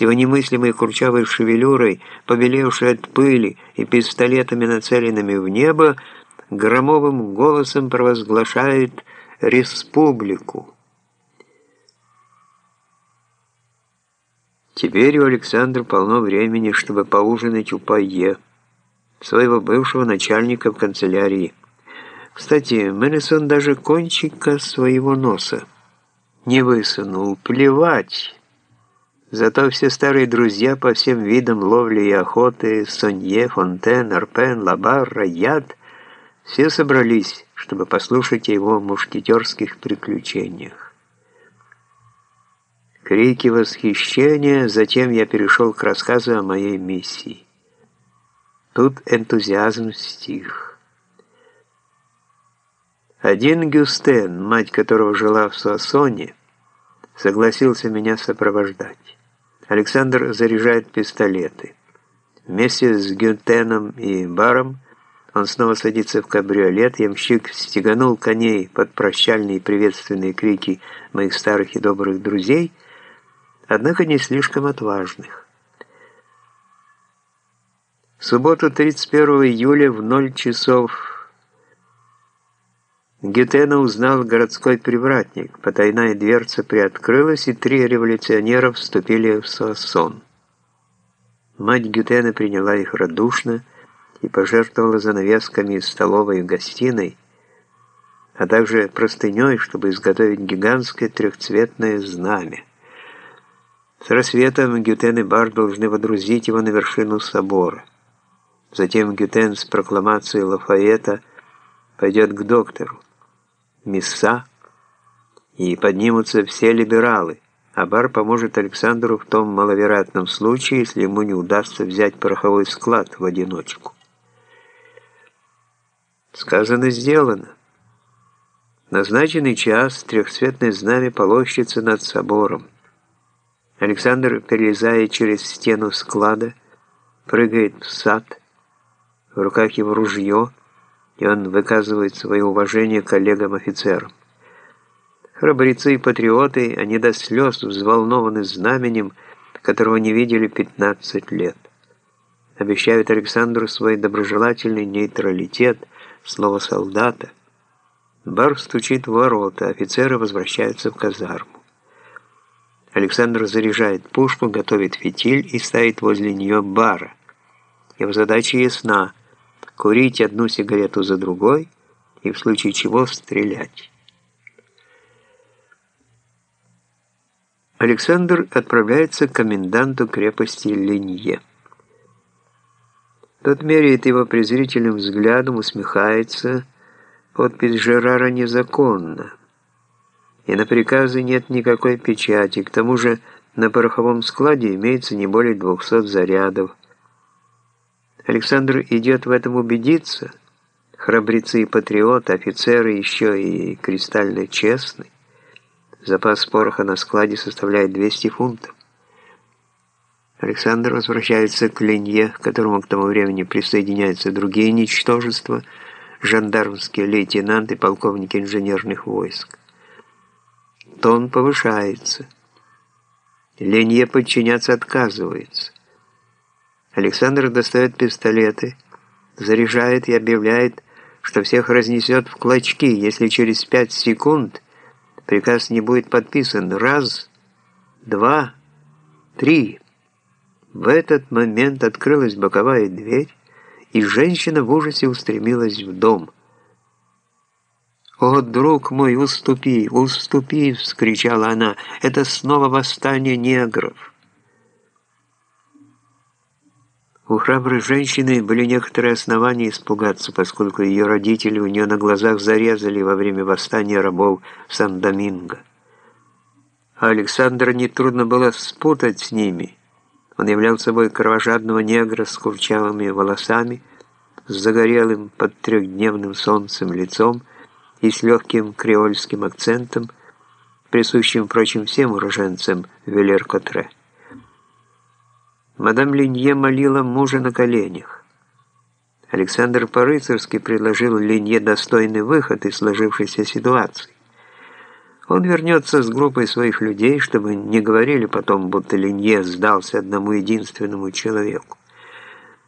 его немыслимой курчавой шевелюрой, побелевшей от пыли и пистолетами, нацеленными в небо, громовым голосом провозглашает «Республику». Теперь у Александра полно времени, чтобы поужинать у Пайе, своего бывшего начальника в канцелярии. Кстати, Мэнесон даже кончика своего носа не высунул. Плевать. Зато все старые друзья по всем видам ловли и охоты, Сонье, Фонтен, Арпен, Лабар, Раяд, все собрались, чтобы послушать о его мушкетерских приключениях. Крики восхищения, затем я перешел к рассказу о моей миссии. Тут энтузиазм стих. Один Гюстен, мать которого жила в Суассоне, согласился меня сопровождать. Александр заряжает пистолеты. Вместе с Гюстеном и Баром он снова садится в кабриолет, ямщик стеганул коней под прощальные приветственные крики моих старых и добрых друзей — однако не слишком отважных. В субботу 31 июля в 0 часов Гетена узнал городской привратник. Потайная дверца приоткрылась, и три революционера вступили в Суассон. Мать Гютена приняла их радушно и пожертвовала занавесками из столовой и гостиной, а также простыней, чтобы изготовить гигантское трехцветное знамя. С рассветом Гютен и Бар должны водрузить его на вершину собора. Затем Гютен с прокламацией Лафаэта пойдет к доктору. Месса, и поднимутся все либералы, а Бар поможет Александру в том маловероятном случае, если ему не удастся взять пороховой склад в одиночку. Сказано, сделано. Назначенный час трехцветное знамя полощется над собором. Александр перелезает через стену склада, прыгает в сад, в руках его ружье, и он выказывает свое уважение коллегам-офицерам. Храбрецы и патриоты, они до слез взволнованы знаменем, которого не видели 15 лет. Обещают Александру свой доброжелательный нейтралитет, слово солдата. Бар стучит в ворота, офицеры возвращаются в казарму. Александр заряжает пушку, готовит фитиль и ставит возле нее бара. Его задача ясна – курить одну сигарету за другой и в случае чего стрелять. Александр отправляется к коменданту крепости Ленье. Тот меряет его презрительным взглядом, усмехается. Подпись Жерара незаконна и на приказы нет никакой печати. К тому же на пороховом складе имеется не более 200 зарядов. Александр идет в этом убедиться. Храбрецы и патриоты, офицеры еще и кристально честны. Запас пороха на складе составляет 200 фунтов. Александр возвращается к Ленье, к которому к тому времени присоединяются другие ничтожества, жандармские лейтенанты, полковники инженерных войск. Тон повышается. Ленье подчиняться отказывается. Александр достает пистолеты, заряжает и объявляет, что всех разнесет в клочки, если через пять секунд приказ не будет подписан. Раз, два, три. В этот момент открылась боковая дверь, и женщина в ужасе устремилась в дом – «О, друг мой, уступи, уступи!» — вскричала она. «Это снова восстание негров!» У храброй женщины были некоторые основания испугаться, поскольку ее родители у нее на глазах зарезали во время восстания рабов Сан-Доминго. А Александра нетрудно было спутать с ними. Он являл собой кровожадного негра с курчавыми волосами, с загорелым под трехдневным солнцем лицом, и с легким креольским акцентом, присущим, впрочем, всем уроженцам Велер-Котре. Мадам Линье молила мужа на коленях. Александр по-рыцарски предложил Линье достойный выход из сложившейся ситуации. Он вернется с группой своих людей, чтобы не говорили потом, будто Линье сдался одному единственному человеку.